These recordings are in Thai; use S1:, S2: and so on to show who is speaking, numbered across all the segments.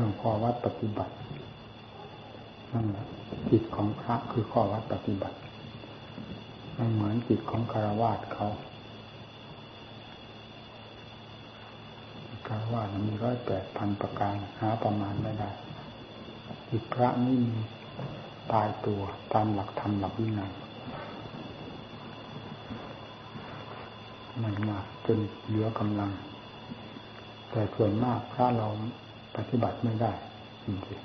S1: รื่องข้อวัดปฏิบัตินั่นแหละจิตของพระคือข้อวัดปฏิบัติมันเหมือนจิตของคารวาสเขาคารวาสมีร้อยแปดพันประการหาประมาณไม่ได้จิตพระนี่มีตายตัวตามหลักธรรมหลักวินัยมันมากจนเหลือกำลัง แต่ส่วนมากพระเรา ปฏิบัติไม่ได้จริง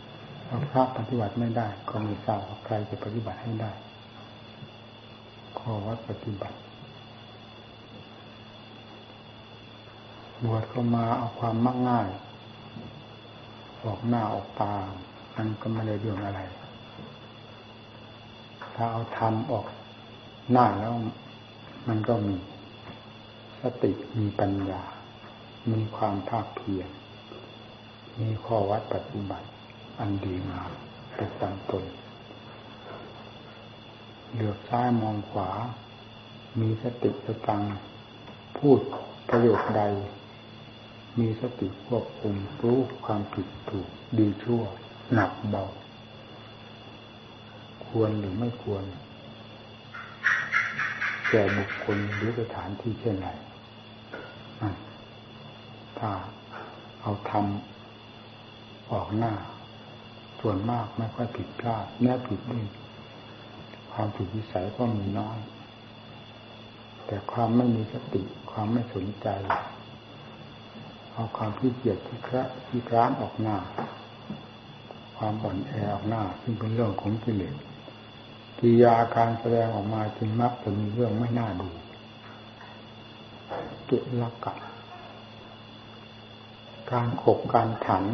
S1: ๆเราพระปฏิบัติไม่ได้ ก็มีทราบว่าใครจะปฏิบัติให้ได้ขอวัดปฏิบัติบวชเข้ามาเอาความมักง่าย ออกหน้าออกตาอันก็ไม่ได้เรื่องอะไร ถ้าเอาทำออกหน้าแล้ว มันก็มีสติมีปัญญา มีความภาคเพียรมีข้อวัดปฏิบัติ อันดีงามประจำตน เหลือบซ้ายมองขวา มีสติสตังพูดประโยคใด มีสติควบคุมรู้ความผิดถูกดีชั่ว หนักเบา ควรหรือไม่ควร แก่บุคคลหรือสถานที่เช่นไร ถ้าเอาทำออกหน้า ส่วนมากไม่ค่อยผิดพลาดแม้ผิดด้วยความผิดวิสัยก็มีน้อย แต่ความไม่มีสติความไม่สนใจ เอาความที่เกียดที่คระที่ร้านออกหน้า ความอ่อนแอออกหน้า ซึ่งเป็นเรื่องของกิเลสกิยาการแสดงออกมาจึงมักจะมีเรื่องไม่น่าดูจุลักกะ การขบการฉัน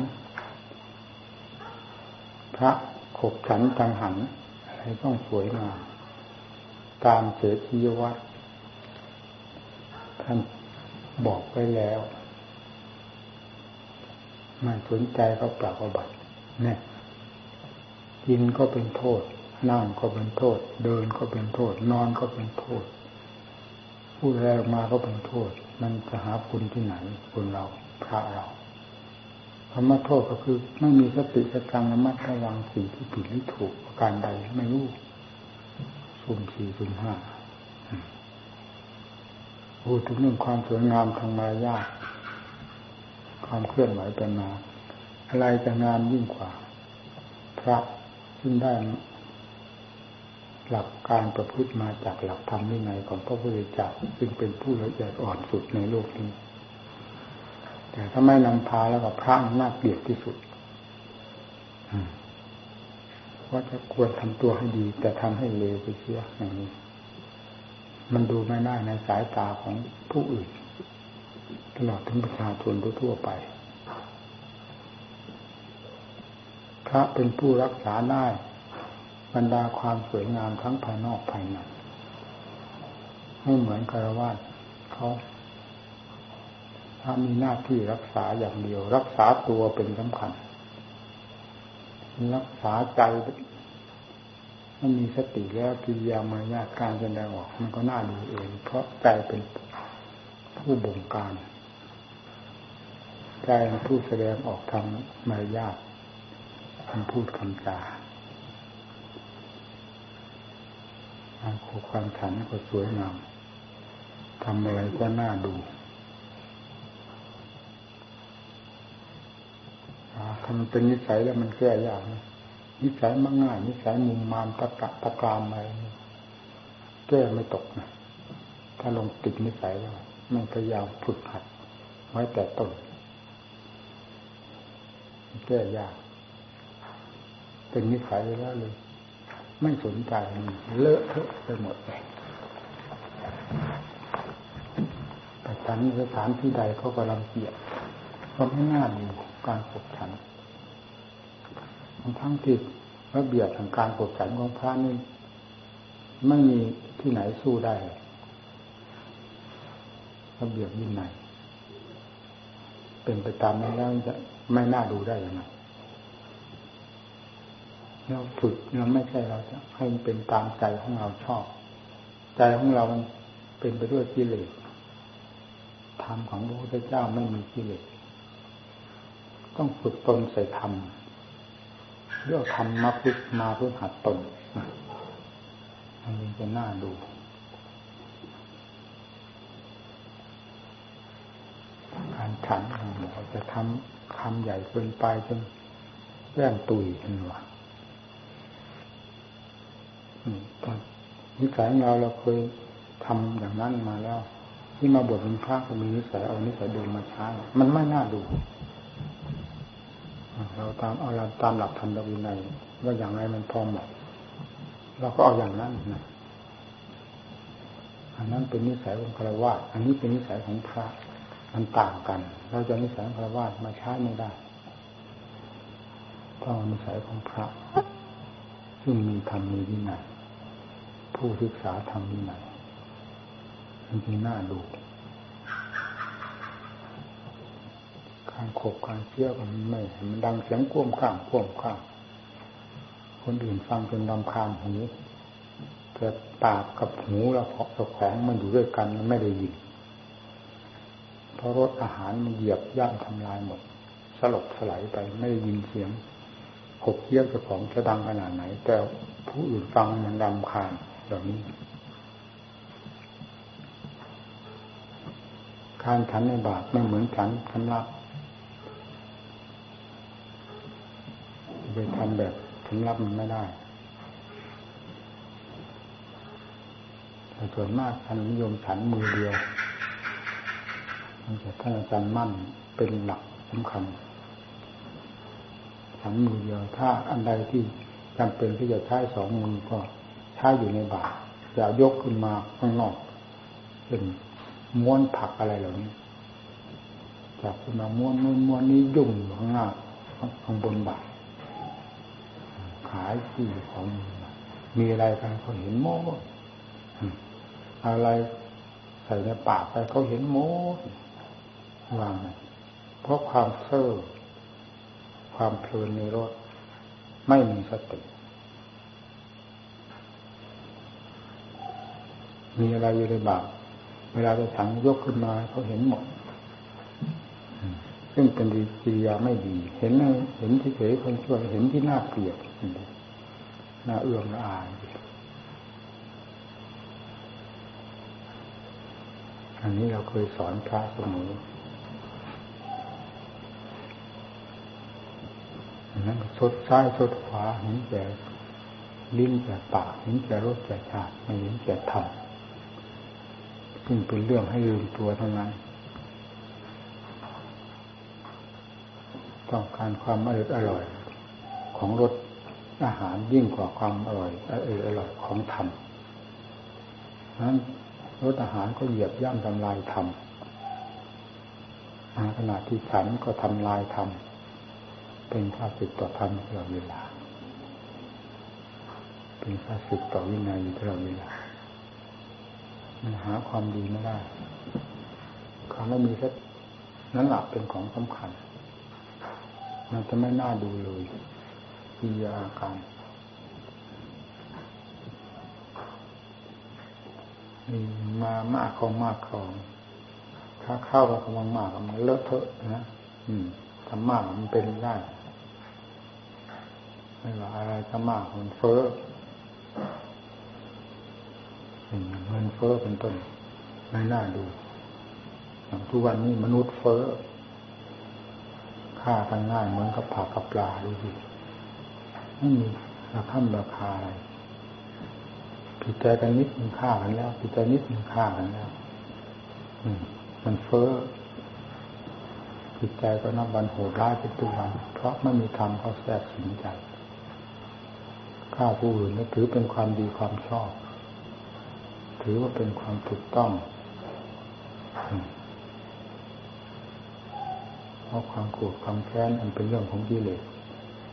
S1: พระขบฉันจังหันอะไรต้องสวยงามตามเสชียวัตรท่านบอกไว้แล้วไม่สนใจก็ปรับอบัติเนี่ยกินก็เป็นโทษ นั่งก็เป็นโทษ เดินก็เป็นโทษ นอนก็เป็นโทษ พูดแรงมาก็เป็นโทษ มันจะหาคุณที่ไหนคุณเราพระเรา คำว่าโทษก็คือ ไม่มีสติสตังระมัดระวังสิ่งที่ผิดหรือถูกประการใดไม่รู้สุ่มสี่สุ่มห้าพูดถึงเรื่องความสวยงามทางมารยาทความเคลื่อนไหวเป็นมาอะไรจะงามยิ่งกว่า พระซึ่งได้หลักการประพฤติมาจากหลักธรรมนี่ไงของพระพุทธเจ้าซึ่งเป็นผู้ละเอียดอ่อนสุดในโลกนี้ แต่ถ้าไม่นำพาแล้วก็พระน่าเกลียดที่สุดว่าจะควรทำตัวให้ดี แต่ทำให้เลวไปเสียอย่างนี้ มันดูไม่ได้ในสายตาของผู้อื่น ตลอดถึงประชาชนทั่วไป พระเป็นผู้รักษาได้บรรดาความสวยงามทั้งภายนอกภายในไม่เหมือนคารวะเขา ถ้ามีหน้าที่รักษาอย่างเดียว รักษาตัวเป็นสำคัญ รักษาใจไม่มีสติแล้วกิริยามารยาการแสดงออก มันก็น่าดูเอง เพราะใจเป็นผู้บงการ ใจเป็นผู้แสดงออกทางมารยาทคำพูดคำจาความโคความฉันก็สวยงามทำอะไรก็น่าดู ทำเป็นนิสัยแล้วมันแก้ยากนะนิสัยมักง่าย นิสัยมุมมามตะกะตะกรามอะไรแก้ไม่ตกนะถ้าลงติดนิสัยแล้วมันพยายามฝึกหัดไว้แต่ต้นแก้ยากเป็นนิสัยแล้วเลย ไม่สนใจเลอะเทอะไปหมดเลยแต่ฉันสถานที่ใดเขาก็รังเกียจก็ไม่น่าดูการปกฉัน ทั้งที่ระเบียบทางการปกฉันของพระนี่ไม่มีที่ไหนสู้ได้ระเบียบวินัยเป็นไปตามนั้นแล้วจะไม่น่าดูได้ยังไงเราฝึกเราไม่ใช่เราจะให้มันเป็นตามใจของเราชอบ ใจของเรามันเป็นไปด้วยกิเลสธรรมของพระพุทธเจ้าไม่มีกิเลสต้องฝึกตนใส่ธรรม เรื่องธรรมาพึ่มาพึ่หัดตนมันจะน่าดูการฉันหมอจะทำคำใหญ่เกินไปจนแย่งตุยกันวะนิสัยเราเราเคยทำอย่างนั้นมาแล้ว ที่มาบวชเป็นพระก็มีนิสัยเอานิสัยเดิมมาใช้มันไม่น่าดู เราตามเอาตามหลักธรรมวินัยว่าอย่างไรมันพอเหมาะเราก็เอาอย่างนั้นนะอันนั้นเป็นนิสัยของคารวะอันนี้เป็นนิสัยของพระ มันต่างกัน เราจะนิสัยของคารวะมาใช้ไม่ได้ต้องนิสัยของพระ ซึ่งมีธรรมมีวินัยผู้ศึกษาธรรมวินัยจริงๆน่าดู การขบการเชี่ยวมันไม่มันดังเสียงก้มข้ามก้มข้ามคนอื่นฟังเป็นลำคาญหูแต่ปากกับหูเราเจ้าของมันอยู่ด้วยกันมันไม่ได้ยินเพราะรสอาหารมันเหยียบย่ำทำลายหมด สลบสลายไปไม่ได้ยินเสียงขบเคี้ยวเจ้าของจะดังขนาดไหน แต่ผู้อื่นฟังมันรำคาญเหล่านี้ การฉันในบาตไม่เหมือนฉันสำรับ ไปทำแบบสำรับมันไม่ได้แต่ส่วนมากท่านนิยมฉันมือเดียวมันจะท่านอาจารย์มั่นเป็นหลักสำคัญฉันมือเดียวถ้าอันใดที่จำเป็นที่จะใช้สองมือก็ใช้อยู่ในบาตรอย่ายกขึ้นมาข้างนอกเป็นม้วนผักอะไรเหล่านี้จับขึ้นมาม้วนนู้นม้วนนี้ยุ่งข้างหน้าข้างบนบาตร ขายที่ของมีอะไรกันเขาเห็นโม้อะไรใส่ในปากไปเขาเห็นโม้วางเพราะความเซ่อความเพลินในรถไม่มีสติมีอะไรอยู่ในบาปเวลาจะถังยกขึ้นมาเขาเห็นหมด ซึ่งเป็นดีกิริยาไม่ดี เห็นเห็นที่เฉยคนชั่วเห็นที่น่าเกลียดน่าเอื้อมละอายอันนี้เราเคยสอนพระเสมอนั้นสดซ้ายสดขวาเห็นแก่ลิ้นแก่ปากเห็นแก่รสแก่ชาติไม่เห็นแก่ธรรมซึ่งเป็นเรื่องให้ลืมตัวเท่านั้น ต้องการความอร่อยอร่อย ของรสอาหารยิ่งกว่าความอร่อยอร่อยอร่อยของธรรมนั้นรสอาหารก็เหยียบย่ำทำลายธรรมขณะที่ฉันก็ทำลายธรรมเป็นข้าศึกต่อธรรมตลอดเวลา เป็นข้าศึกต่อวินัยตลอดเวลา มันหาความดีไม่ได้เขามไม่มีแค่นั้นหลักเป็นของสำคัญ มันจะไม่น่าดูเลยกิริยาอาการมามากของมากของ ถ้าเข้าไปกำลังมากมันเลอะเทอะนะอืมทำมากมันเป็นได้ไม่ว่าอะไรจะมากมันเฟ้อเงินเฟ้อเป็นต้นไม่น่าดูทุกวันนี้มนุษย์เฟ้อ ฆ่ากันง่ายเหมือนกับผักกับปลาดูสิไม่มีราคาราคาอะไรผิดใจกันนิดมันฆ่ากันแล้วผิดใจนิดมันฆ่ากันแล้วมันเฟ้อผิดใจก็นับวันโหดร้ายเป็นตัววันเพราะไม่มีธรรมเขาแทรกสิงใจฆ่าผู้อื่นก็ถือเป็นความดีความชอบ ถือว่าเป็นความถูกต้อง เพราะความโกรธความแค้นอันเป็นเรื่องของกิเลส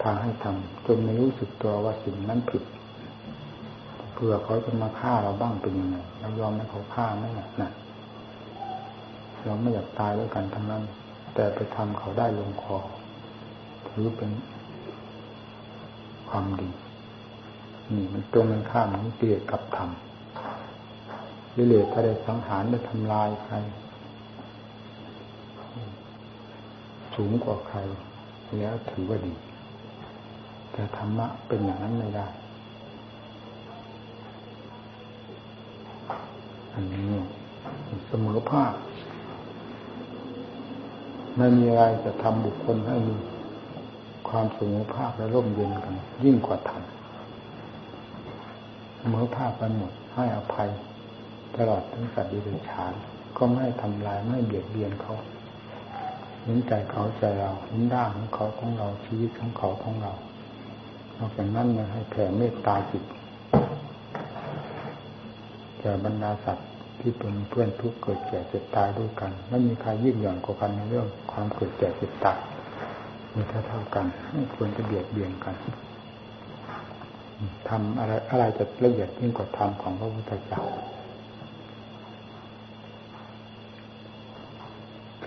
S1: พาให้ทำจนไม่รู้สึกตัวว่าสิ่งนั้นผิดเผื่อเขาจะมาฆ่าเราบ้างเป็นยังไงเรายอมให้เขาฆ่าไม่หนักนะเราไม่อยากตายด้วยกันทั้งนั้น แต่ไปทำเขาได้ลงคอถือเป็นความดีนี่มันตรงกันข้ามมันเกลียดกับธรรมวิเลศถ้าได้สังหารได้ทำลายใคร สูงกว่าใคร แล้วถือว่าดี แต่ธรรมะเป็นอย่างนั้นไม่ได้อันนี้เสมอภาคไม่มีอะไรจะทำบุคคลให้มีความสมอภาคและร่มเย็นกัน ยิ่งกว่าธรรมเสมอภาคกันหมดให้อภัย ตลอดทั้งสัตว์ดิบฉานก็ไม่ทำลายไม่เบียดเบียนเขา เห็นใจเขาใจเราเห็นด้านของเขาของเราชีวิตของเขาของเรานอกจากนั้นยังให้แผ่เมตตาจิตแก่บรรดาสัตว์ที่เป็นเพื่อนทุกเกิดแก่เจ็บตายด้วยกันไม่มีใครยิ่งหย่อนกว่ากันในเรื่องความเกิดแก่เจ็บตายมีเท่าเท่ากันไม่ควรจะเบียดเบียนกันทำอะไรอะไรจะละเอียดยิ่งกว่าธรรมของพระพุทธเจ้า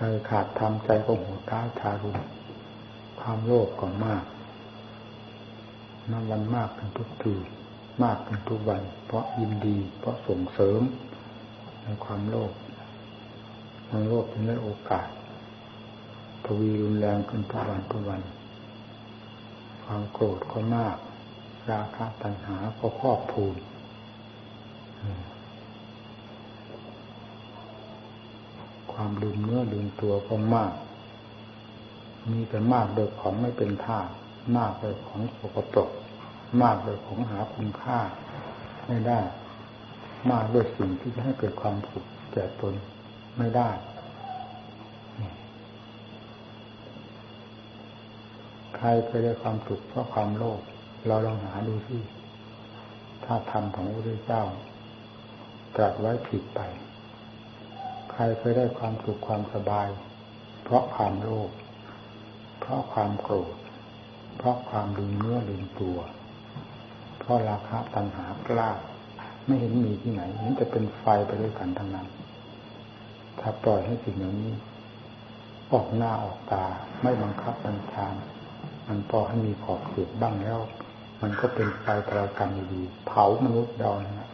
S1: ใจขาดทำใจก็โหดร้ายทารุณความโลภก็มากนับวันมากขึ้นทุกทีมากขึ้นทุกวัน เพราะยินดี เพราะส่งเสริม ในความโลภความโลภจึงได้โอกาสทวีรุนแรงขึ้นทุกวันทุกวัน ความโกรธก็มาก ราคะตัณหาก็ครอบพูน ความลืมเนื้อลืมตัวก็มาก มีแต่มากโดยของไม่เป็นท่ามากโดยของสกปรกมากโดยของหาคุณค่า ไม่ได้ มากด้วยสิ่งที่จะให้เกิดความสุขแก่ตนไม่ได้ใครเคยได้ความสุขเพราะความโลภเราลองหาดูสิถ้าธรรมของพระพุทธเจ้าตรัสไว้ผิดไป รเคยได้ความสุขความสบาย เพราะความโลภเพราะความโกรธ เพราะความลืมเนื้อลืมตัว เพราะราคะตัณหากล้าไม่เห็นมีที่ไหนนี่จะเป็นไฟไปด้วยกันทั้งนั้น ถ้าปล่อยให้สิ่งเหล่านี้ออกหน้าออกตาไม่บังคับบัญชามันพอให้มีขอบเขตบ้างแล้ว มันก็เป็นไฟตรากันดีเผามนุษย์เรานะ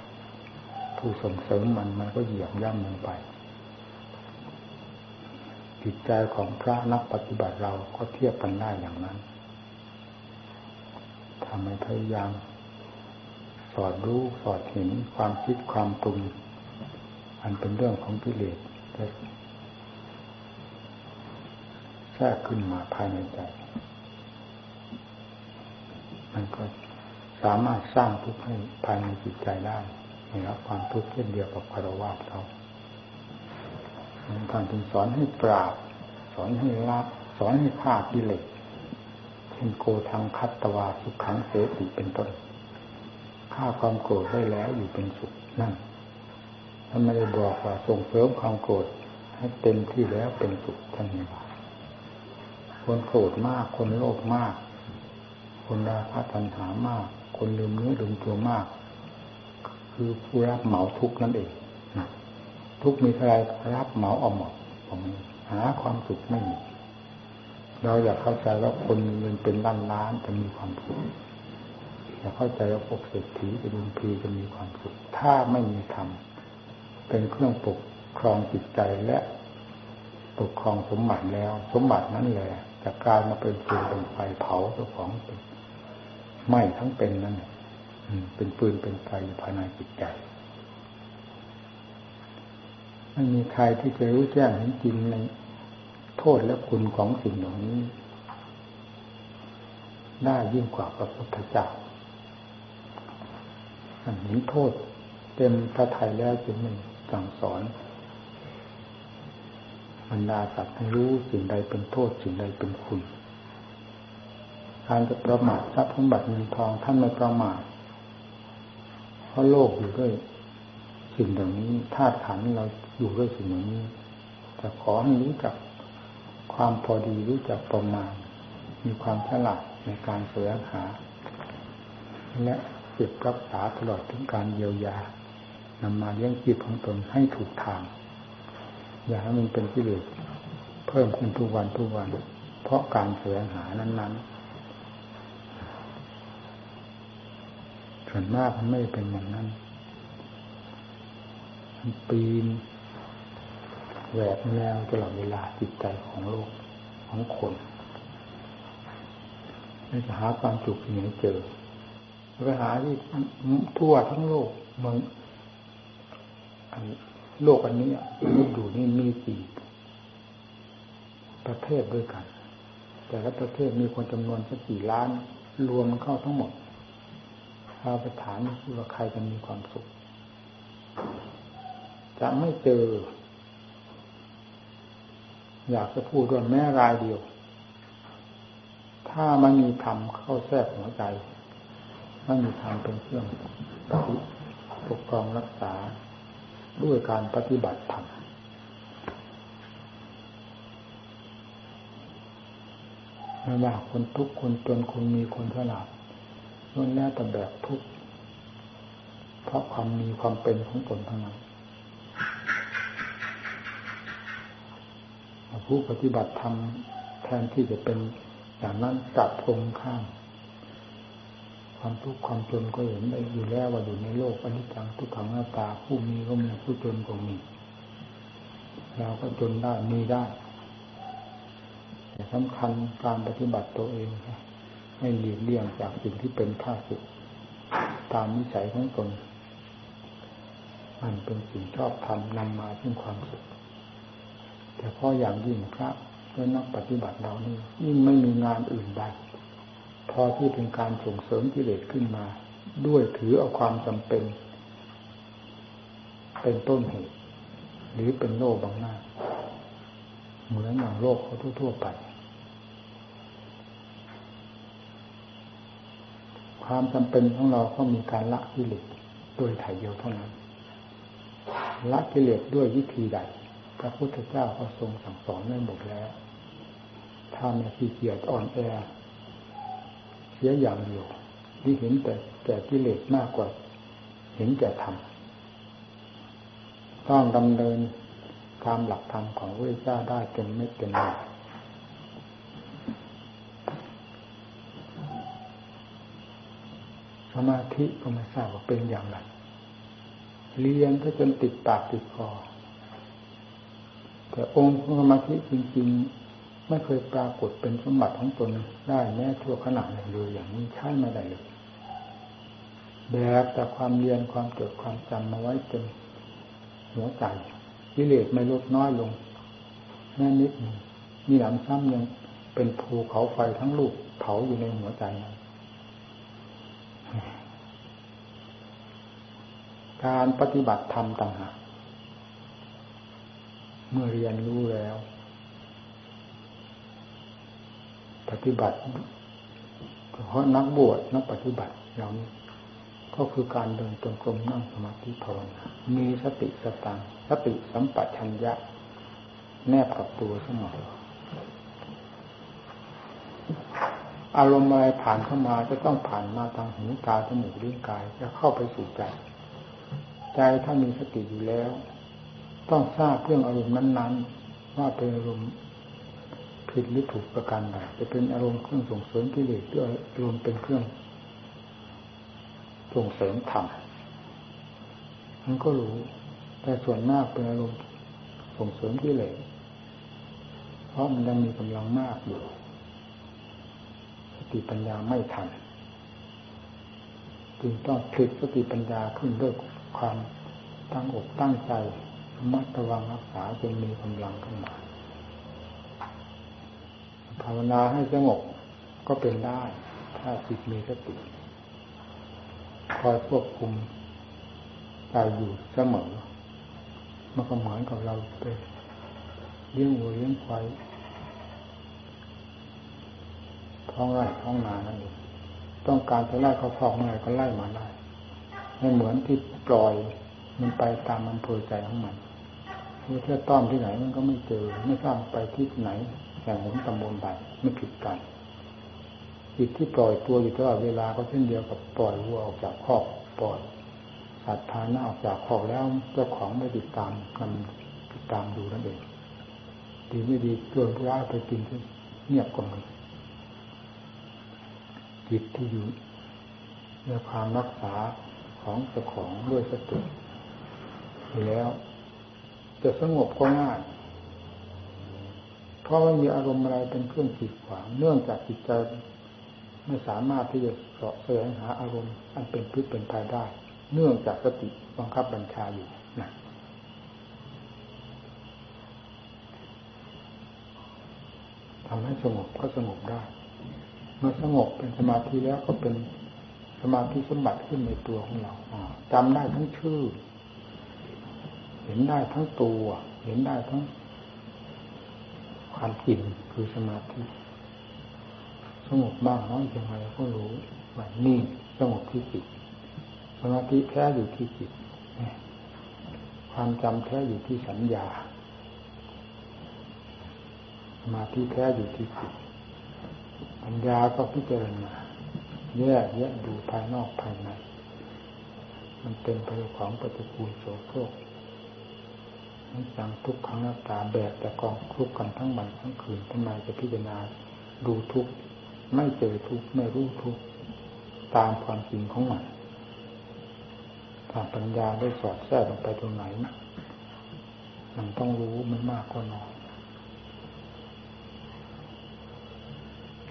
S1: ผู้ส่งเสริมมันมันก็เหยียบย่ำลงไป จิตใจของพระนักปฏิบัติเราก็เทียบกันได้อย่างนั้นทำให้พยายาม สอดรู้สอดเห็นความคิดความปรุงอันเป็นเรื่องของกิเลสแทรกขึ้นมาภายในใจ มันก็สามารถสร้างทุกข์ให้ภายในจิตใจได้ให้รับความทุกข์เช่นเดียวกับคารวะเขา ท่านจึงสอนให้ปราบ สอนให้ละสอนให้ฆ่ากิเลสเช่นโกทางคัตตวาสุขังเสติเป็นต้นฆ่าความโกรธได้แล้วอยู่เป็นสุขนั่นท่านไม่ได้บอกว่าส่งเสริมความโกรธให้เต็มที่แล้วเป็นสุขท่านนี้ว่าคนโกรธมาก คนโลภมาก คนราคะตัณหามาก คนลืมเนื้อลืมตัวมาก คือผู้รับเหมาทุกนั่นเอง ทุกมีใครรับเหมาเอาหมดผมหาความสุขไม่มีเราอยากเข้าใจว่าคนมีเงินเป็นล้านล้านจะมีความสุขอยากเข้าใจว่าพวกเศรษฐีเป็นลุงพีจะมีความสุขถ้าไม่มีธรรมเป็นเครื่องปกครองจิตใจและปกครองสมบัติแล้ว สมบัตินั้นแหละจะกลายมาเป็นฟืนเป็นไฟเผาเจ้าของเป็นไหม้ทั้งเป็นนั่นเป็นปืนเป็นไฟภายในจิตใจ ไม่มีใครที่จะรู้แจ้งเห็นจริงในโทษและคุณของสิ่งเหล่านี้ ได้ยิ่งกว่าพระพุทธเจ้าเห็นโทษ เต็มพระทัยแล้วจึงไม่สั่งสอนบรรดาสัตว์ให้รู้สิ่งใดเป็นโทษสิ่งใดเป็นคุณการจะประมาททรัพย์สมบัติเงินทองท่านไม่ประมาทเพราะโลกอยู่ด้วยสิ่งเหล่านี้ธาตุขันเรา อยู่ด้วยสิ่งเหล่านี้จะขอให้รู้จักความพอดีรู้จักประมาณ มีความฉลาดในการแสวงหา และเก็บรักษาตลอดถึงการเยียวยานำมาเลี้ยงจิตของตนให้ถูกทาง อย่าให้มันเป็นกิเลสเพิ่มขึ้นทุกวันทุกวัน เพราะการแสวงหานั้น ๆ ส่วนมากมันไม่เป็นอย่างนั้นมันปีน แหวกแนวตลอดเวลาจิตใจของโลกของคนไม่จะหาความสุขที่ไหนเจอไปหาที่ทั่วทั้งโลกเมืองโลกอันนี้มันอยู่นี่มีสี่ประเทศด้วยกัน แต่ละประเทศมีคนจำนวนสักกี่ล้าน รวมเข้าทั้งหมดเราไปถามว่าใครจะมีความสุข จะไม่เจอ อยากจะพูดว่าแม้รายเดียว ถ้ามันมีธรรมเข้าแทรกหัวใจไม่มีธรรมเป็นเครื่องปกครองรักษาด้วยการปฏิบัติธรรมไม่ว่าคนทุกคนจนคนมีคนฉลาดล้วนแล้วแต่แบบทุกเพราะความมีความเป็นของตนทั้งนั้น ผู้ปฏิบัติธรรมแทนที่จะเป็นอย่างนั้นกลับตรงข้ามความทุกข์ความจนก็เห็นได้อยู่แล้วว่าอยู่ในโลกอนิจจังทุกขังหน้าตาผู้มีก็มีผู้จนก็มีเราก็จนได้มีได้แต่สำคัญการปฏิบัติตัวเองให้หลีกเลี่ยงจากสิ่งที่เป็นข้าศึกตามนิสัยของตนมันเป็นสิ่งชอบทำนำมาซึ่งความสุข แต่พออย่างยิ่งพระและนักปฏิบัติเรานี่ยิ่งไม่มีงานอื่นใดพอที่เป็นการส่งเสริมกิเลสขึ้นมา ด้วยถือเอาความจำเป็น เป็นต้นเหตุหรือเป็นโลกบางหน้า เหมือนอย่างโลกเขาทั่วๆไป ความจำเป็นของเราก็มีการละกิเลสโดยถ่ายเดียวเท่านั้นละกิเลสด้วยวิธีใด พระพุทธเจ้าก็ทรงสั่งสอนไว้หมดแล้วถ้าไม่ขี้เกียจอ่อนแอเสียอย่างเดียวที่เห็นแต่แต่กิเลสมากกว่า เห็นแต่ธรรมต้องดำเนินตามหลักธรรมของพระเจ้าได้เป็นไม่เป็นหน่สมาธิก็ไม่ทราบว่าเป็นอย่างไรเรียนก็จนติดปากติดคอ แต่องค์สมาธิจริง ๆ ไม่เคยปรากฏเป็นสมบัติของตนได้แม้ชั่วขณะหนึ่งเลยอย่างนี้ใช่ไม่ได้เลยแบบแต่ความเรียนความจดความจำมาไว้จนหัวใจกิเลสไม่ลดน้อยลงแม่นิดมีหลังซ้ำยังเป็นภูเขาไฟทั้งลูกเผาอยู่ในหัวใจการปฏิบัติธรรมต่างหาก มื่อเรียนรู้แล้ว ปฏิบัติเพราะนักบวชนักปฏิบัติอย่านี้ก็คือการเดินจงกรมนั่งสมาธิภาวนามีสติสตังสติสัมปชัญญะ แนบกับตัวเสมออารมณ์อะไรผ่านเข้ามาจะต้องผ่านมาทางหูตาจมูกลิ้นกายจะเข้าไปสู่ใจ ใจถ้ามีสติอยู่แล้ว ต้องทราบเรื่องอารมณ์นั้น ๆ ว่าเป็นอารมณ์ผิดหรือถูกประการใดจะเป็นอารมณ์เครื่องส่งเสริมกิเลสหรืออารมณ์เป็นเครื่องส่งเสริมธรรมมันก็รู้ แต่ส่วนมากเป็นอารมณ์ส่งเสริมกิเลสเพราะมันยังมีกำลังมากอยู่สติปัญญาไม่ทันจึงต้องผลิตสติปัญญาขึ้นด้วยความตั้งอกตั้งใจ มัดระวังรักษาจนมีกำลังขึ้นมาภาวนาให้สงบก็เป็นได้ ถ้าจิตมีสติคอยควบคุมใจอยู่เสมอมันก็เหมือนกับเราไปเลี้ยงวัวเลี้ยงควายท้องไร่ท้องนานั่นเองต้องการจะไล่เขาพอกเมื่อไรก็ไล่มาได้ไม่เหมือนที่ปล่อยมันไปตามอำเภอใจของมัน เพื่อต้อมที่ไหนมันก็ไม่เจอ ไม่ทราบไปที่ไหนแห่งหนตำบลใดไม่ผิดกันจิตที่ปล่อยตัวอยู่ตลอดเวลาก็เช่นเดียวกับปล่อยวัวออกจากคอกปล่อยสัตว์พาหน้าออกจากคอกแล้วเจ้าของไม่ติดตามกันติดตามดูนั่นเองดีไม่ดีเกินร้ายไปกินเงียบกว่ามันจิตที่อยู่ในความรักษาของเจ้าของด้วยสติแล้ว จะสงบก็ง่าย เพราะไม่มีอารมณ์อะไรเป็นเครื่องขีดขวาง เนื่องจากจิตใจไม่สามารถที่จะเสาะแสวงหาอารมณ์ อันเป็นพิษเป็นภัยได้ เนื่องจากสติบังคับบัญชาอยู่นะทำให้สงบก็สงบได้เมื่อสงบเป็นสมาธิแล้วก็เป็นสมาธิสมบัติขึ้นในตัวของเราจำได้ทั้งชื่อ เห็นได้ทั้งตัว เห็นได้ทั้ง ความจริงคือสมาธิสงบมากน้อยยังไงก็รู้ว่านี่สงบที่จิตสมาธิแท้อยู่ที่จิตความจำแท้อยู่ที่สัญญาสมาธิแท้อยู่ที่จิตปัญญาก็พิจารณาแยกแยะดูภายนอกภายใน มันเป็นไปของปฏิกูลโสโครก นั่นจังทุกขังหน้าตาแบกแต่กองทุกกันทั้งวันทั้งคืนทำไมจะพิจารณาดูทุกไม่เจอทุกไม่รู้ทุกตามความจริงของมันถ้าปัญญาได้สอดแทรกลงไปตรงไหน มันต้องรู้มันมากกว่าน้อย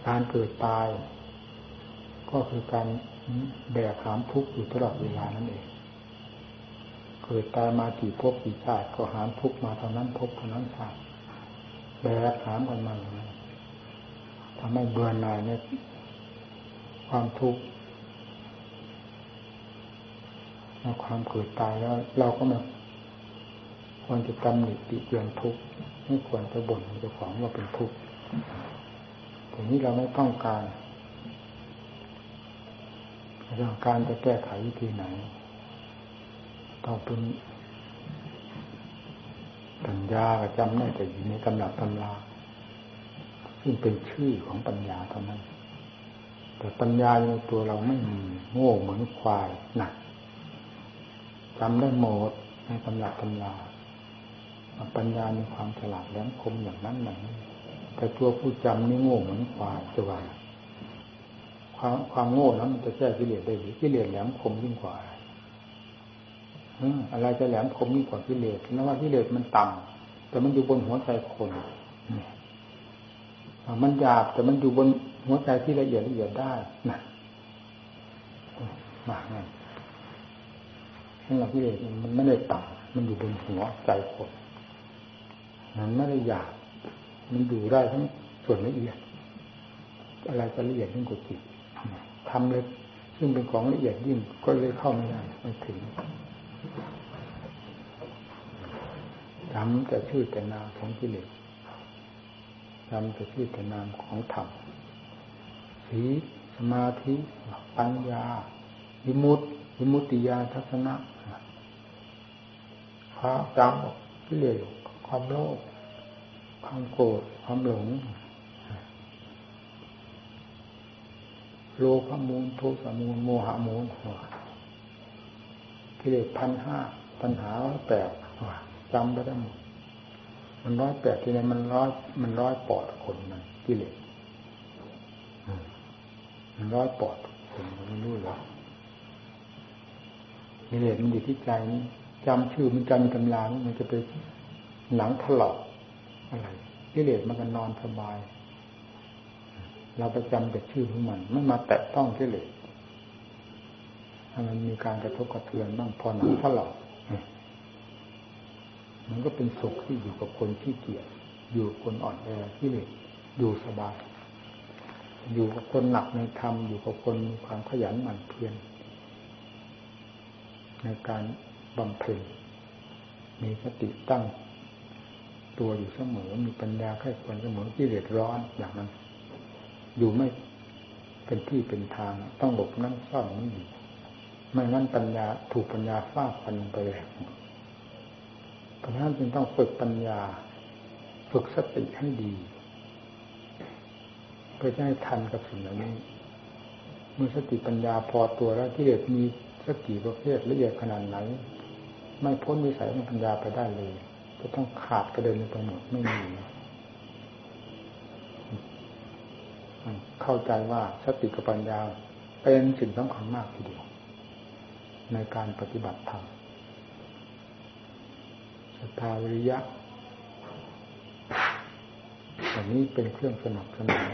S1: การเกิดตาย ก็คือการแบกหามทุกข์อยู่ตลอดเวลานั่นเอง เกิดตายมากี่ภพกี่ชาติก็หามทุกมาเท่านั้นภพเท่านั้นชาติแบกหามกันมันทำให้เบื่อหน่ายในความทุกข์ในความเกิดตายแล้ว เราก็มาควรจะตำหนิติเตียนทุกข์ไม่ควรจะบ่นเจ้าของว่าเป็นทุกข์แต่นี้เราไม่ต้องการเรื่องการจะแก้ไขวิธีไหน ต้องเป็นปัญญาก็จำได้แต่อยู่ในตำหนักตำราซึ่งเป็นชื่อของปัญญาเท่านั้น แต่ปัญญาในตัวเราไม่มีโง่เหมือนควายหนักจำได้หมดในตำหนักตำราปัญญามีความฉลาดแหลมคมอย่างนั้นอย่างนี้แต่ตัวผู้จำนี่โง่เหมือนควายจะว่าความความโง่นั้นมันจะแก้กิเลสได้หรือกิเลสแหลมคมยิ่งกว่าอะไร อะไรจะแหลมคมยิ่งกว่ากิเลสเพราะว่ากิเลสมันต่ำแต่มันอยู่บนหัวใจคนมันหยาบแต่มันอยู่บนหัวใจที่ละเอียดละเอียดได้นะมากนั่นนั่นแหละกิเลสมันไม่ได้ต่ำมันอยู่บนหัวใจคนมันไม่ได้หยาบมันอยู่ได้ทั้งส่วนละเอียด อะไรจะละเอียดยิ่งกว่าจิตทำเลยซึ่งเป็นของละเอียดยิ่งก็เลยเข้าไม่ได้ไม่ถึง จำแต่ชื่อแต่นามของกิเลสจำแต่ชื่อแต่นามของธรรมสีสมาธิ ปัญญาวิมุตติวิมุตติญาทัศนะพระจำกิเลสความโลภความโกรธความหลงโลภมูลโทสะมูลโมหะมูล กิเลสพันห้าปัญหาแปดจำไปได้หมดมันร้อยแปดที่ไหนมันร้อยมันร้อยปอดคนมันกิเลสมันร้อยปอดคนมันรู้หรอกิเลสมันอยู่ที่ใจนี่จำชื่อมันจำตำรามันจะไปหนังถลอกอะไรกิเลสมันก็นอนสบาย เราไปจำแต่ชื่อของมันไม่มาแตะต้องกิเลส ถ้ามันมีการกระทบกระเทือนบ้างพอหนังถลอกมันก็เป็นสุขที่อยู่กับคนที่เกียจอยู่คนอ่อนแอที่เหลอยู่สบาย อยู่กับคนหนักในธรรมอยู่กับคนมีความขยันหมั่นเพียรในการบำเพ็ญมีสติตั้งตัวอยู่เสมอ มีปัญญาค่อยควรเสมอที่เดือดร้อนอย่างนั้น อยู่ไม่เป็นที่เป็นทางต้องหลบนั่งซ่อนนี่ ไม่งั้นปัญญาถูกปัญญาฟาดฟันไปแหลกราะฉะนั้นจึงต้องฝึกปัญญา ฝึกสติให้ดีเพื่อจะให้ทันกับสิ่งเหล่านี้ เมื่อสติปัญญาพอตัวแล้วที่เด็ดมีสติประเภทละเอียดขนาดไหน ไม่พ้นวิสัยของปัญญาไปได้เลย จะต้องขาดกระเด็นไปหมดไม่มีเข้าใจว่าสติกับปัญญาเป็นสิ่งสำคัญมากทีเดียว ในการปฏิบัติธรรมศรัทธาวิริยะอันนี้เป็นเครื่องสนับสนุน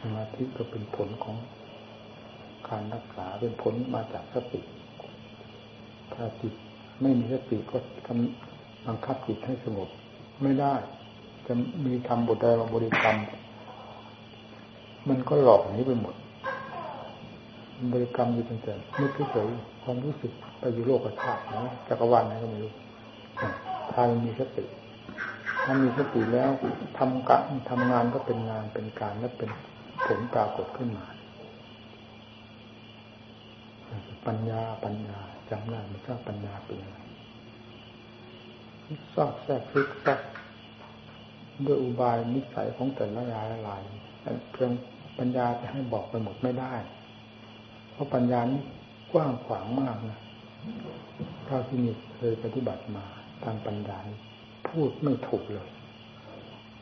S1: สมาธิก็เป็นผลของการรักษาเป็นผลมาจากสติถ้าจิตไม่มีสติก็ทำบังคับจิตให้สงบไม่ได้ จะมีทำบทใดมาบริกรรม มันก็หลอกนี้ไปหมด บริกรรมอยู่ตั้งแต่นึกเฉยความรู้สึกไปอยู่โลกธาตุนะจักรวาลนะก็ไม่รู้ถ้ามีสติถ้ามีสติแล้วทำกะทำงานก็เป็นงานเป็นการและเป็นผลปรากฏขึ้นมา ปัญญาปัญญาจำได้ไม่ทราบปัญญาเป็นอะไรซอกแทรกซึกซักด้วยอุบายนิสัยของแต่ละรายละลายเพียงปัญญาจะให้บอกไปหมดไม่ได้ เพราะปัญญานี้กว้างขวางมากนะเท่าที่มีเคยปฏิบัติมาทางปัญญาพูดไม่ถูกเลย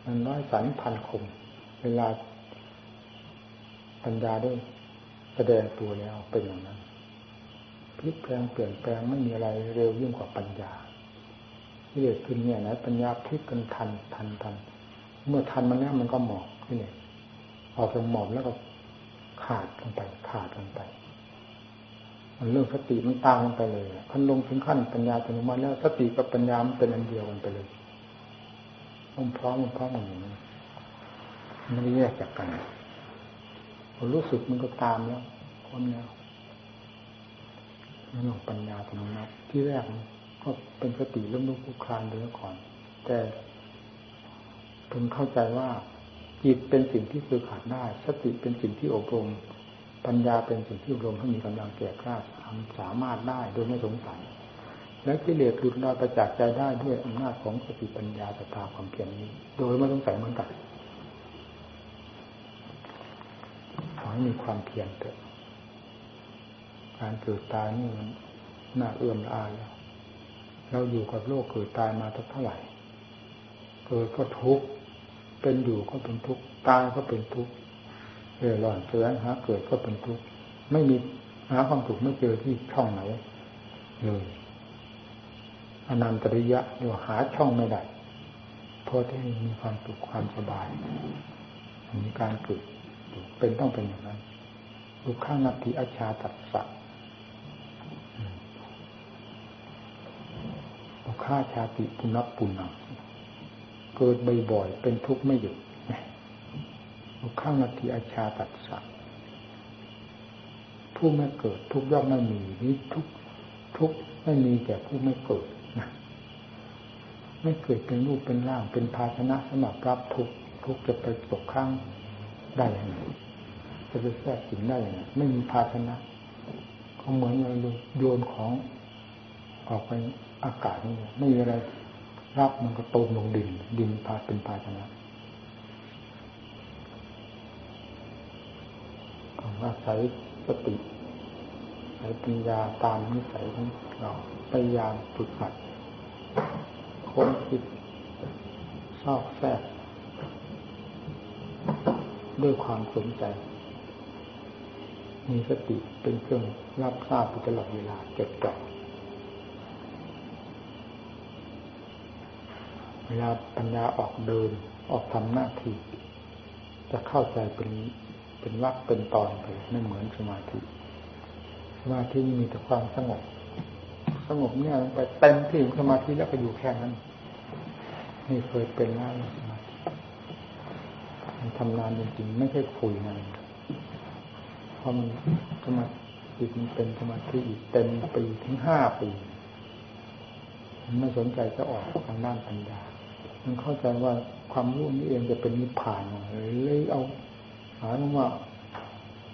S1: มันน้อยสันพันคม เวลาปัญญาได้แสดงตัวแล้วเป็นอย่างนั้นพลิกแปลงเปลี่ยนแปลงไม่มีอะไรเร็วยิ่งกว่าปัญญาที่เด็กขึ้นเนี่ยนะปัญญาพลิกกันทันทันทัน เมื่อทันมันแล้วมันก็หมอบนี่เนี่ยออกจากหมอบแล้วก็ขาดกันไป ขาดกันไป มันเรื่องสติมันตามกันไปเลยขั้นลงถึงขั้นปัญญาถึงมาแล้วสติกับปัญญามันเป็นอันเดียวกันไปเลยมันพร้อมมันพร้อมกันอย่างนี้ไม่ได้แยกจากกันพอรู้สึกมันก็ตามแล้วคนแล้วเรื่องปัญญาตรงนั้นที่แรกก็เป็นสติเริ่มลุกคุกคลานเลยก่อน แต่ถึงเข้าใจว่าจิตเป็นสิ่งที่คือขาดได้ สติเป็นสิ่งที่อบรมปัญญาเป็นสิ่งที่อบรมให้มีกำลังแก่กล้าทำ สามารถได้โดยไม่สงสัย และกิเลสหลุดลอยประจักษ์ใจได้ด้วยอำนาจของสติปัญญาตถาความเพียรนี้ โดยไม่สงสัยเหมือนกันขอให้มีความเพียรเถอะการเกิดตายนี่มันน่าเอื้อมละอาแล้วเราอยู่กับโลกเกิดตายมาเท่าไหร่ เกิดก็ทุกข์เป็นอยู่ก็เป็นทุกข์ตายก็เป็นทุกข์เออหล่อนแสวงหาเกิดก็เป็นทุกข์ไม่มี หาความถูกไม่เจอที่ช่องไหนเลยอนันตริยะเดี๋ยวหาช่องไม่ได้เพราะที่มีความสุขความสบายมีการเกิดเป็นต้องเป็นอย่างนั้นลูกข้างนับทีอาชาตัดสัตว์ฆ่าชาติปุณปุณังเกิดบ่อยๆเป็นทุกข์ไม่หยุดข้างนาทีอาชาตัดสัก ผู้ไม่เกิด ทุกย่อมไม่มีนี่ทุกทุกไม่มีแต่ผู้ไม่เกิดนะไม่เกิดเป็นรูปเป็นร่าง เป็นภาชนะสำหรับรับทุกทุกจะไปตกข้างได้ยังไงจะไปแทรกสินได้ยังไงไม่มีภาชนะเขาเหมือนเราโยนของออกไปอากาศนี่ไม่มีอะไรรับมันก็ตมลงดิน ดินพาเป็นภาชนะต้องอาศัย สติใช้ปัญญาตามนิสัยของเราพยายามฝึกหัดค้นคิดชอบแทรกด้วยความสนใจ มีสติเป็นเครื่องรับทราบตลอดเวลาจดจ่อเวลาปัญญาออกเดินออกทำหน้าที่ จะเข้าใจเป็น เป็นวักเป็นตอนไปไม่เหมือนสมาธิสมาธิมีแต่ความสงบ สงบเนี่ยไปเต็มที่สมาธิแล้วก็อยู่แค่นั้นนี่เคยเป็นแล้วสมาธิมันทำงานจริงๆไม่ใช่คุยงานเพราะมันสมาธิมันเป็นสมาธิอีกเต็มปีถึงห้าปีมันไม่สนใจจะออกทางด้านปัญญา มันเข้าใจว่าความรู้นี้เองจะเป็นนิพพานเลยเอา หาว่า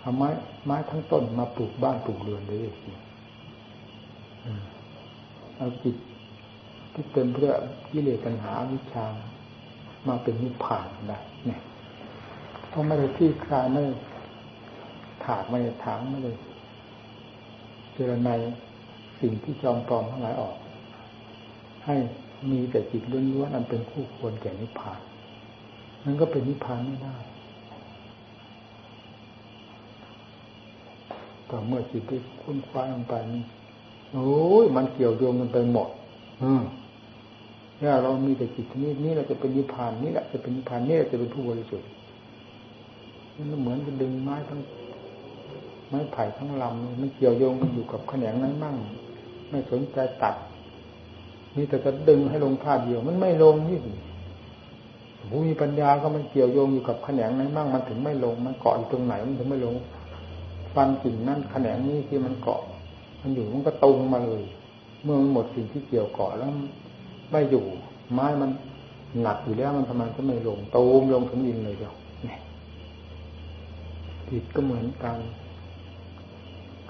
S1: เอาไม้ไม้ทั้งต้นมาปลูกบ้านปลูกเรือนเลยเอาจิตที่เป็นเพื่อกิเลสปัญหาวิชามาเป็นนิพพานได้เนี่ยเพราะไม่ได้ที่คลายไม่ถากไม่ได้ถางไม่ได้เจรในสิ่งที่จอมปลอมทั้งหลายออก ให้มีแต่จิตล้วนๆอันเป็นคู่ควรแก่นิพพานนั่นก็เป็นนิพพานไม่ได้ ต่เมื่อจิตที่คุ้นคว้าลงไปนี่โอ้ยมันเกี่ยวโยงกันไปหมด อืมถ้าเรามีแต่จิตนี้นี่เราจะเป็นนิพพานนี่แหละจะเป็นนิพพานนี่แหละจะเป็นผู้บริสุทธิ์มันเหมือนจะดึงไม้ทั้งไม้ไผ่ทั้งลำมันเกี่ยวโยงกันอยู่กับแขนงนั้นมั่ง ไม่สนใจตัดนี่แต่จะดึงให้ลงท่าเดียว มันไม่ลงนี่ผู้มีปัญญาก็มันเกี่ยวโยงอยู่กับแขนงนั้นมั่ง มันถึงไม่ลง มันเกาะอยู่ตรงไหนมันถึงไม่ลง ฟันกิ่งนั่นแขนงนี้ที่มันเกาะ มันอยู่มันก็ตรงมาเลย เมื่อมันหมดสิ่งที่เกี่ยวเกาะแล้วไม่อยู่ ไม้มันหนักอยู่แล้วมันทำไมก็ไม่ลงตูมลงถึงดินเลยเดียวจิตก็เหมือนกัน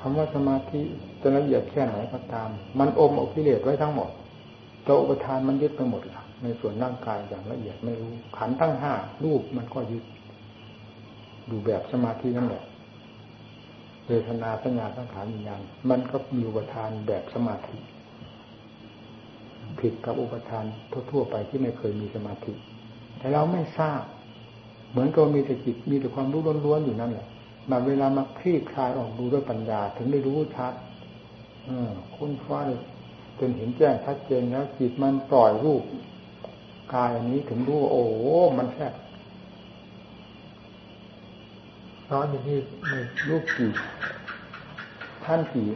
S1: คำว่าสมาธิจะละเอียดแค่ไหนก็ตาม มันอมอกิเลสไว้ทั้งหมดตัวอุปทานมันยึดไปหมดในส่วนร่างกายอย่างละเอียดไม่รู้ ขันตั้งห้ารูปมันก็ยึด ดูแบบสมาธินั่นแหละ เวทนาสัญญาสังขารวิญญาณมันก็มีอุปทานแบบสมาธิ ผิดกับอุปทานทั่วๆไปที่ไม่เคยมีสมาธิ แต่เราไม่ทราบ เหมือนกับมีแต่จิตมีแต่ความรู้ล้วนๆอยู่นั่นแหละมาเวลามาคลี่คลายออกดูด้วยปัญญา ถึงได้รู้ชัดอคุณฟ้าจนเห็นแจ้งชัดเจนแล้วจิตมันปล่อยรูปกายอันนี้ถึงรู้โอ้มันแค่ ร้อนอย่างนี้ในรูปกี่ท่านกี่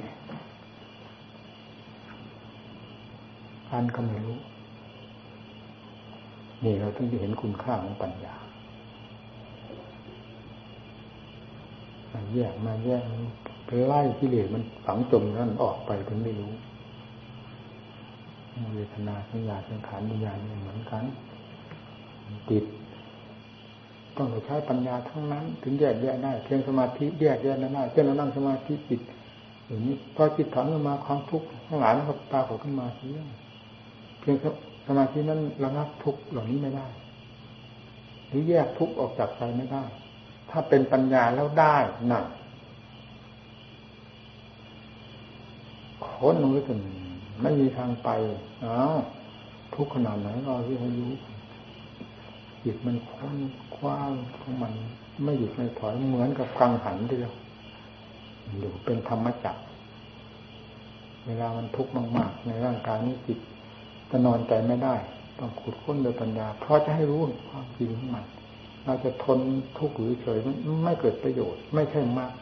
S1: พันก็ไม่รู้นี่เราต้องจะเห็นคุณค่าของปัญญามาแยกมาแยกไปไล่ที่เหลือมันฝังจมนั่นออกไปถึงไม่รู้เวทนาสัญญาสังขารวิญญาณเหมือนกันติด ต้องใช้ปัญญาทั้งนั้น ถึงแยกแยะได้เพียงสมาธิแยกแยะได้เช่นเรานั่งสมาธิจิตอย่างนี้พอจิตถอนมาความทุกข์ทั้งหลายมันก็ปรากฏขึ้นมาเสียเพียงสมาธินั้นระงับทุกข์เหล่านี้ไม่ได้ หรือแยกทุกข์ออกจากใจไม่ได้ ถ้าเป็นปัญญาแล้วได้หนั่นค้นลงไปจนไม่มีทางไปอ้าวทุกขนาดไหนเราที่ให้รู้ จิตมันค้นคว้างของมันไม่หยุดไม่ถอยเหมือนกับกังหันทีเดียวอยู่เป็นธรรมจักรเวลามันทุกข์มาก ๆ ในร่างกายนี้จิตจะนอนใจไม่ได้ ต้องขุดค้นโดยปัญญา เพราะจะให้รู้ความจริงของมัน เราจะทนทุกข์หรือเฉยไม่เกิดประโยชน์ ไม่ใช่มาก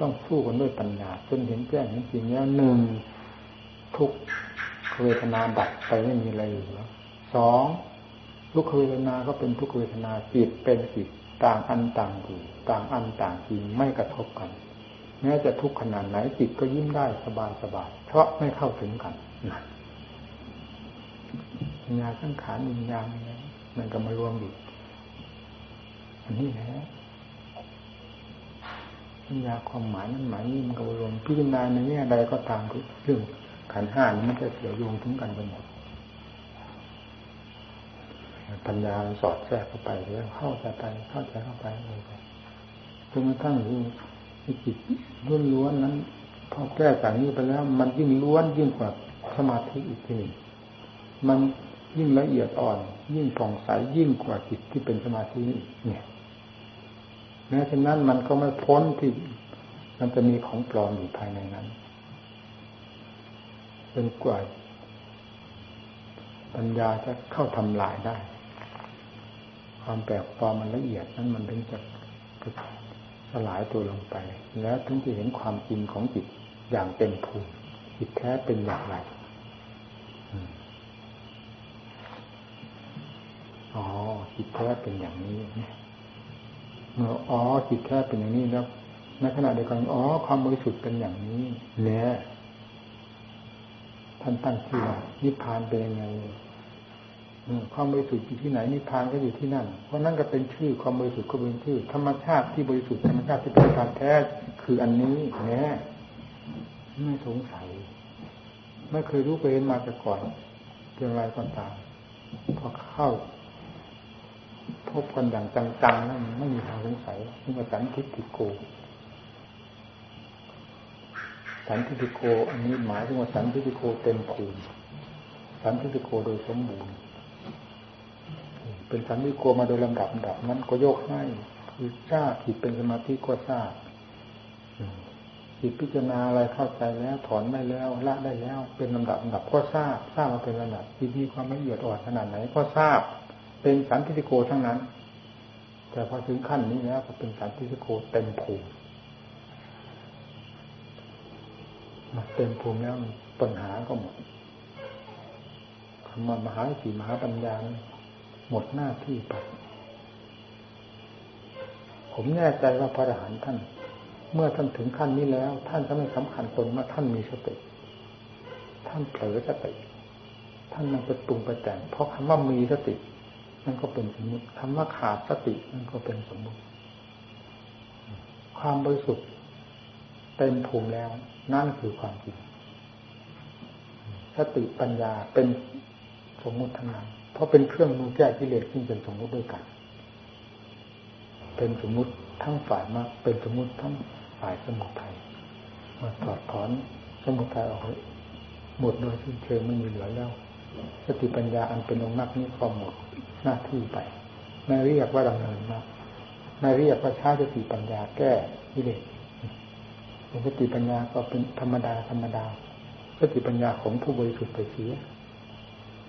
S1: ต้องสู้กันด้วยปัญญาจนเห็นแจ้งเห็นจริงแล้วหนึ่งทุกเวทนาดับไปไม่มีอะไรอยู่แล้วสอง ทุกเวทนาก็เป็นทุกเวทนาจิตเป็นจิตต่างอันต่างอยู่ต่างอันต่างจริงไม่กระทบกันแม้จะทุกข์ขนาดไหนจิตก็ยิ้มได้สบายสบายเพราะไม่เข้าถึงกันนั่นปัญญาสังขารวิญญาณมันก็มารวมอยู่อันนี้แหละปัญญาความหมายนั้นหมายนี้มันก็รวมพิจารณาในแง่ใดก็ตามเรื่องขันห้านี้มันจะเกี่ยวโยงถึงกันไปหมด ปัญญาสอดแทรกเข้าไปแล้วเข้าใจไปเข้าใจเข้าไปเลยไปจนกระทั่งรู้จิตล้วนๆนั้น พอแก้จากนี้ไปแล้ว มันยิ่งล้วนยิ่งกว่าสมาธิอีกทีมันยิ่งละเอียดอ่อน ยิ่งผ่องใสยิ่งกว่าจิตที่เป็นสมาธิเนี่ยแม้ฉะนั้นมันก็ไม่พ้นที่มันจะมีของปลอมอยู่ภายในนั้นเป็นกว่าปัญญาจะเข้าทำลายได้ ความแปลกปลอมมันละเอียดนั้นมันถึงจะสลายตัวลงไป แล้วถึงจะเห็นความจริงของจิตอย่างเต็มภูมิจิตแท้เป็นอย่างไรอ๋อจิตแท้เป็นอย่างนี้เมื่ออ๋อจิตแท้เป็นอย่างนี้แล้วในขณะเดียวกันอ๋อความบริสุทธิ์เป็นอย่างนี้เนี่ยท่านตั้งชื่อนิพพานเป็นยังไง ความบริสุทธิ์อยู่ที่ไหนนิพพานก็อยู่ที่นั่น เพราะนั่นก็เป็นชื่อความบริสุทธิ์ก็เป็นชื่อ ธรรมชาติที่บริสุทธิ์ธรรมชาติที่เป็นธรรมแท้คืออันนี้แน่ไม่สงสัย ไม่เคยรู้เคยเห็นมาแต่ก่อนเรื่องอะไรก็ตามพอเข้า พบกันอย่างจังๆนั้นไม่มีทางสงสัยนี่ว่าสันทิฏฐิโก สันทิฏฐิโก อันนี้หมายถึงว่าสันทิฏฐิโกเต็มภูมิสันทิฏฐิโกโดยสมบูรณ์ เป็นสันทิโกมาโดยลำดับดับนั้นก็ยกให้คือทราบจิตเป็นสมาธิก็ทราบจิตพิจารณาอะไรเข้าใจแล้วถอนได้แล้วละได้แล้ว เป็นลำดับลำดับก็ทราบทราบมาเป็นลำดับจิตมีความละเอียดอ่อนขนาดไหนก็ทราบ เป็นสันทิโกทั้งนั้น แต่พอถึงขั้นนี้แล้วก็เป็นสันติโกเต็มภูมิมาเต็มภูมิแล้วปัญหาก็หมดคำว่ามหาสีมหาปัญญา หมดหน้าที่ไป ผมแน่ใจว่าพระอรหันต์ท่าน เมื่อท่านถึงขั้นนี้แล้ว ท่านจะไม่สำคัญตนว่าท่านมีสติ ท่านเผลอสติ ท่านมันไปปรุงไปแต่ง เพราะคำว่ามีสตินั่นก็เป็นสมมติคำว่าขาดสตินั่นก็เป็นสมมติ ความบริสุทธิ์เต็มภูมิแล้ว นั่นคือความจริงสติปัญญาเป็นสมมติทั้งนั้น เพราะเป็นเครื่องมือแก้กิเลสที่เป็นสมมุติด้วยกัน เป็นสมมุติทั้งฝ่ายมากเป็นสมมุติทั้งฝ่ายสมุทัยมาถอดถอนสมุทัยออกหมดโดยสิ้นเชิงไม่มีเหลือแล้วสติปัญญาอันเป็นองค์นักนี้ก็หมดหน้าที่ไปไม่เรียกว่าดำเนินมาไม่เรียกว่าใช้สติปัญญาแก้กิเลสสติปัญญาก็เป็นธรรมดาธรรมดาสติปัญญาของผู้บริสุทธิ์ไปเสีย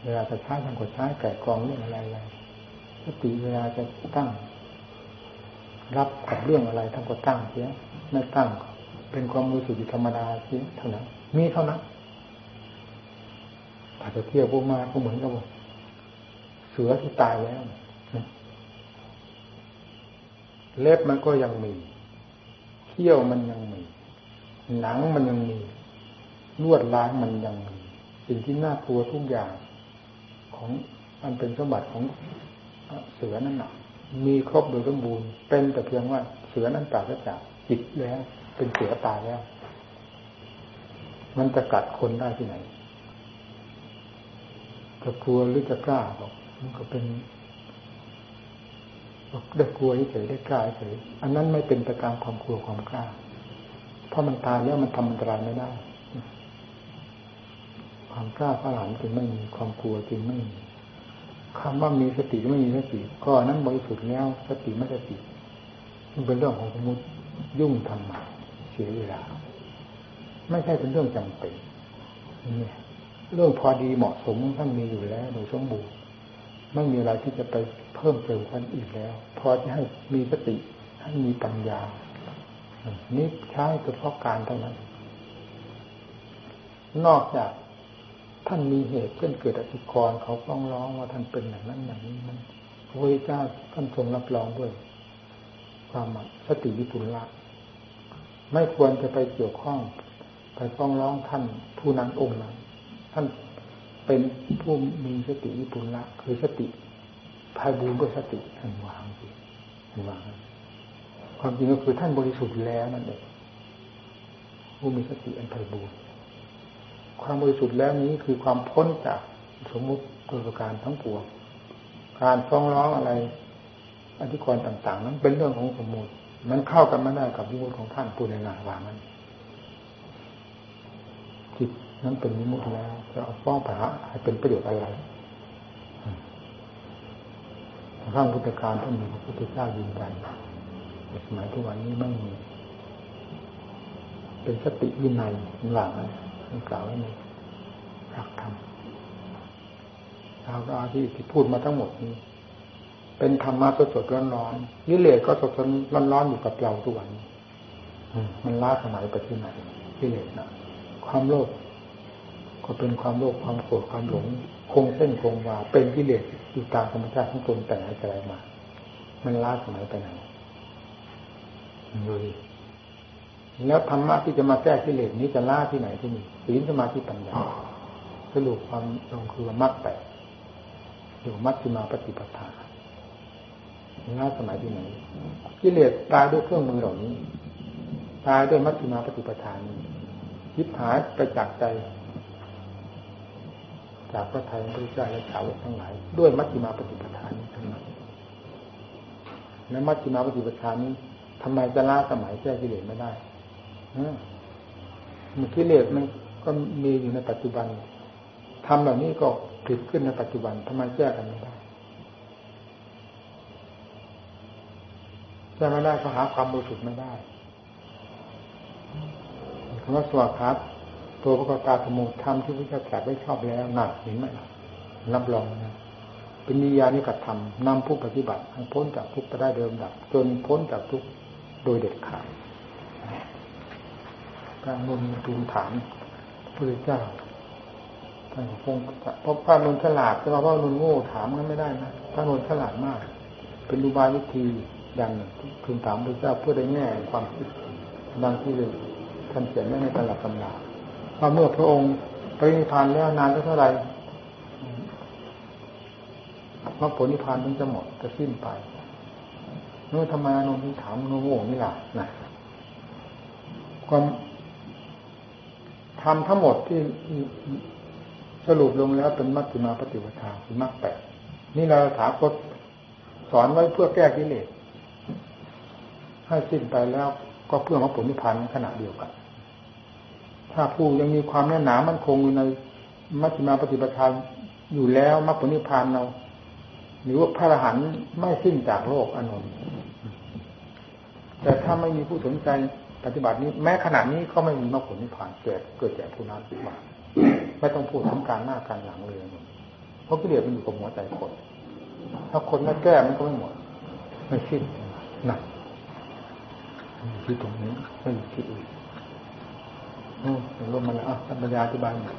S1: เวลาจะใช้ทางกดใช้แก่กองเรื่องอะไรอะไรสติเวลาจะตั้ง รับกับเรื่องอะไรท่านก็ตั้งเสียไม่ตั้ง เป็นความรู้สึกธรรมดาเสียเท่านั้นมีเท่านั้นอาจจะเที่ยวพวกมาก็เหมือนกับเสือที่ตายแล้วเล็บมันก็ยังมีเขี้ยวมันยังมี หนังมันยังมีลวดลายมันยังมีสิ่งที่น่ากลัวทุกอย่าง ของมันเป็นสมบัติของเสือนั่นหนักมีครบโดยสมบูรณ์เป็นแต่เพียงว่าเสือนั้นปราศจากจิตแล้ว เป็นเสือตายแล้ว มันจะกัดคนได้ที่ไหนจะกลัวหรือจะกล้าบอกมันก็เป็นได้กลัวเฉยได้กล้าเฉยอันนั้นไม่เป็นไปตามความกลัวความกล้า เพราะมันตายแล้วมันทำอันตรายไม่ได้ ความกล้าพระหลานจึงไม่มีความกลัวจึงไม่มีคำว่ามีสติไม่มีสติก็นั้นบริสุทธิ์แล้วสติไม่สติมันเป็นเรื่องของสมมติยุ่งทำมาเสียเวลา ไม่ใช่เป็นเรื่องจำเป็นนี่เรื่องพอดีเหมาะสมท่านมีอยู่แล้วโดยสมบูรณ์ไม่มีอะไรที่จะไปเพิ่มเติมท่านอีกแล้ว พอที่ให้มีสติให้มีปัญญานี่ใช้เฉพาะการเท่านั้น นอกจาก ท่านมีเหตุเช่อนเกิดอธิกรเขาฟ้องร้องว่าท่านเป็นอย่างนั้นอย่างนี้มันพระพุทธเจ้าท่านทรงรับรองด้วย ความสติวิปุลละไม่ควรจะไปเกี่ยวข้องไปฟ้องร้องท่านผู้นั้นองค์นั้นท่านเป็นผู้มีสติวิปุลละคือสติภายบูรณ์ด้วยสติท่านวางสิท่านวางความจริงก็คือท่านบริสุทธิ์แล้วนั่นเองผู้มีสติอันไพบูรณ์ ความบริสุทธิ์แล้วนี้คือความพ้นจากสมมุติตัวการทั้งปวงการฟ้องร้องอะไรอธิกรณ์ต่างๆ นั้นเป็นเรื่องของสมมุติมันเข้ากันไม่ได้กับวิมุตของท่านพูดในหนาว่ามันจิตนั้นเป็นวิมุตแล้วจะเอาฟ้องผาให้เป็นประโยชน์อะไรข้างพุทธการท่านมีพระพุทธเจ้ายืนยันสมัยทุกวันนี้ไม่มี เป็นสติวินัยหลังท่าน กล่าวไว้ในหลักธรรมเราก็อาที่ที่พูดมาทั้งหมดนี้ เป็นธรรมะสดสดร้อนร้อนนิเลศก็สดสดร้อนร้อนอยู่กับเราทุกวันมันล้าสมัยไปที่ไหนนิเลศนะความโลภก็เป็นความโลภความโกรธความหลงคงเส้นคงวาเป็นกิเลสอยู่ตามธรรมชาติของตนแต่ไหนแต่ไรมา มันล้าสมัยไปไหนดูดิ แล้วธรรมะที่จะมาแก้กิเลสนี้จะล่าที่ไหนที่นี่ศีลสมาธิปัญญาสรุปความลงคือมรรคแปดอยู่มัชฌิมาปฏิปทาล่าสมัยที่ไหนกิเลสตายด้วยเครื่องมือเหล่านี้ ตายด้วยมัชฌิมาปฏิปทานี้ยิบหายไปจากใจ จากพระไทยพระเจ้าและชาวกทั้งหลาย ด้วยมัชฌิมาปฏิปทานี้ทั้งนั้นและมัชฌิมาปฏิปทานี้ทำไมจะล่าสมัยแก้กิเลสไม่ได้ มันกิเลสมันก็มีอยู่ในปัจจุบันทำเหล่านี้ก็ผิดขึ้นในปัจจุบันทำไมแก้กันไม่ได้แก้ไม่ได้ก็หาความบริสุทธิ์ไม่ได้คำว่าสวดครับตัวพระกตาธรรมธรรมที่พระเจ้าตรัสไว้ชอบแล้วหนักเห็นไหมรับรองนะเป็นนิยานิกธรรมนำผู้ปฏิบัติให้พ้นจากทุกข์ไปได้เดิมดับจนพ้นจากทุกข์โดยเด็ดขาด พระนุนทูลถามพระเจ้าท่านคงเพราะพระนุนฉลาดแต่ว่าพระนุนโง่ถามกันไม่ได้นะพระนุนฉลาดมาก เป็นอุบายวิธีอย่างทูลถามพระเจ้าเพื่อได้แง่ความคิดดังที่ท่านเขียนไว้ในตลับตำราว่าเมื่อพระองค์ปรินิพพานแล้วนานเท่าไหร่มรรคผลนิพพานถึงจะหมดจะสิ้นไปเมื่อทำไมอนนท์ถามโนโง่นี่ล่ะนะความ ทำทั้งหมดที่สรุปลงแล้วเป็นมัชฌิมาปฏิปทาคือมรรคแปดนี่เราถามคตสอนไว้เพื่อแก้กิเลสให้สิ้นไปแล้วก็เพื่อมรรคผลนิพพานในขณะเดียวกัน ถ้าผู้ยังมีความแน่นหนามั่นคงอยู่ในมัชฌิมาปฏิปทาอยู่แล้วมรรคผลนิพพานเรา หรือว่าพระอรหันต์ไม่สิ้นจากโลกอนนแต่ถ้าไม่มีผู้สนใจ ปฏิบัตินี้แม้ขนาดนี้ก็ไม่มีมรรคผลนิพพานเกิดเกิดแก่ผู้นั้นมาไม่ต้องพูดทั้งการหน้าการหลังเลยเพราะกิเลสมันอยู่กับหัวใจคน ถ้าคนไม่แก้มันก็ไม่หมดไม่คิดนนะคิดตรงนี้ไม่คิดอื่นโอ้ลมมาแล้วอะปัญญาอธิบายหน่อย